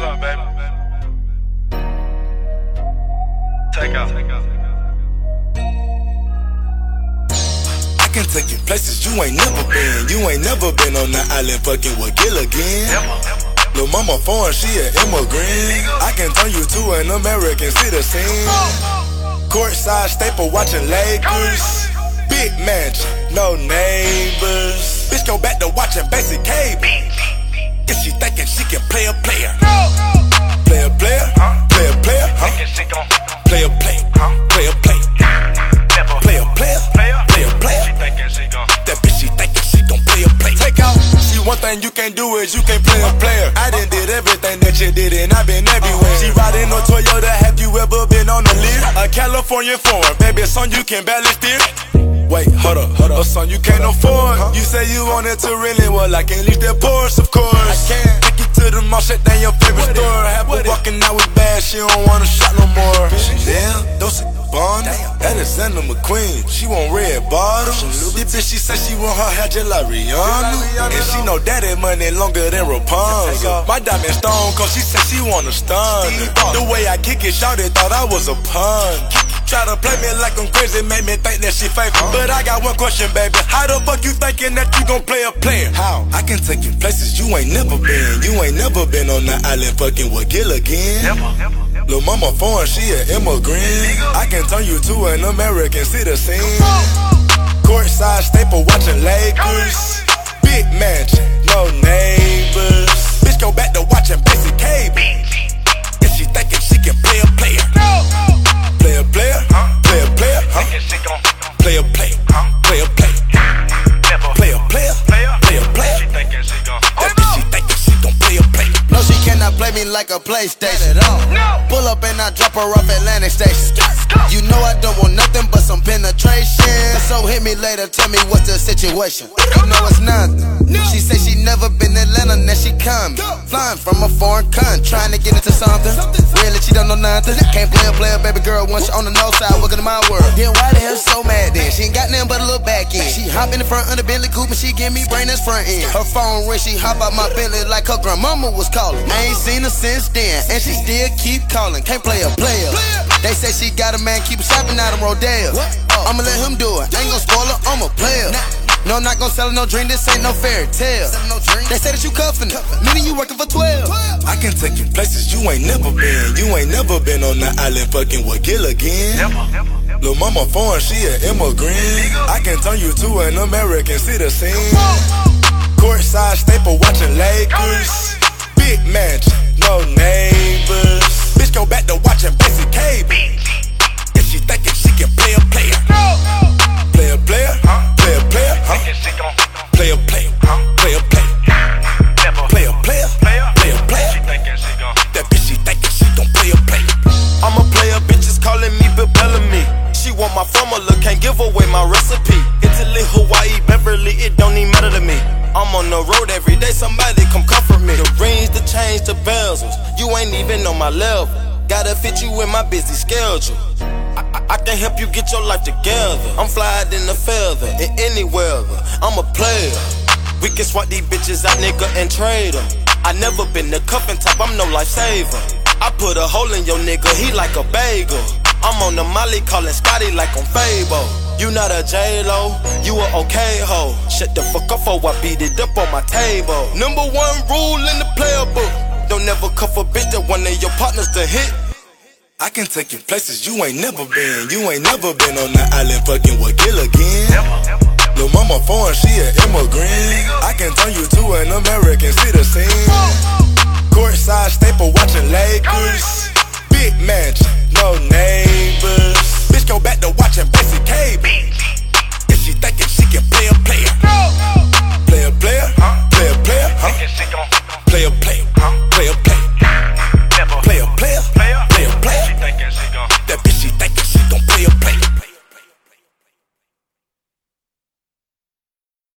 Up, baby? Take off. I can take you places you ain't never been. You ain't never been on the island fucking with Gilligan. Lil' mama foreign, she an immigrant. I can turn you to an American citizen. Courtside staple watching Lakers. Big mansion, no neighbors. Bitch go back to watching basic cable. She can play a player. Play a player, play a player, huh? Play a play, play a play. never Play a player, player. play a player. She thinking she gon' That bitch, she thinking she gon' play a play. Take out. See, one thing you can't do is you can't play a player. I done did everything that you did, and i been everywhere. She riding on Toyota, have you ever been on a Lear? A California foreign, baby, son, you can barely steer. Wait, hold up, hold up. A son you can't afford. You say you wanted to really, well, I can't leave that Porsche, of course. She don't wanna shop no more. Damn, those that is Santa McQueen. She want red bottoms. This bitch, she say she want her hair just like Rihanna. And she know daddy money longer than Rapunzel. My diamond stone, cause she said she want a stun. The way I kick it, shouted, thought I was a pun. Try to play me like I'm crazy, make me think that she fake. But I got one question, baby. How the fuck you thinking that you gon' play a player? How? I can take you places you ain't never been. You ain't never been on the island fucking with Gilligan. Never, never. Lil' mama foreign, she an immigrant. I can turn you to an American citizen. Courtside staple watching Lakers. Big mansion, no neighbors. Gon' Play a play, play a play. never Play a player, play a player. She thinking she gon' That bitch, she thinking she gon' play a play. No, she cannot play me like a PlayStation. No. Pull up and I drop her off Atlantic Station. You know I don't want nothing but some penetration. So hit me later, tell me what's the situation. You know it's nothing. She say she never been to Atlanta, now she coming. Flying from a foreign country, trying to get into something. Really, she don't know nothing. Can't play a player, baby girl, once she on the north side, welcome to my world. Then why the hell she so mad then? She ain't got nothing but a little back end. She hop in the front of the Bentley coupe and she give me brain that's front end. Her phone ring, she hop out my Bentley like her grandmama was calling. I ain't seen her since then, and she still keep calling. Can't play a player. They say she got a man, keep shopping out of Rodeo. I'ma let him do it. Ain't gon' spoil her, I'm a player. No, I'm not gon' sell her no dream, this ain't no fairy tale. No They say that you cuffin' it, meaning you working for 12. I can take you places you ain't never been. You ain't never been on the island fucking with Gilligan. Lil' mama foreign, she an immigrant. I can turn you to an American citizen. Courtside staple watching Lakers. Big mansion, no neighbors. Bitch go back to my formula, can't give away my recipe. Italy, Hawaii, Beverly, it don't even matter to me. I'm on the road every day, somebody come comfort me. The rings, the chains, the bezels, you ain't even on my level. Gotta fit you in my busy schedule. I, I, can help you get your life together. I'm flying in the feather, in any weather. I'm a player. We can swap these bitches out, nigga, and trade 'em. I never been the cuffin' type, I'm no lifesaver. I put a hole in your nigga, he like a bagel. I'm on the molly calling Scotty like I'm Fable. You not a J-Lo, you a okay ho. Shut the fuck up or I beat it up on my table. Number one rule in the player book. Don't never cuff a bitch that one of your partners to hit. I can take you places you ain't never been. You ain't never been on the island fucking with Gilligan. Lil' mama foreign, she an immigrant. I can turn you to an American citizen. Courtside staple watching Lakers.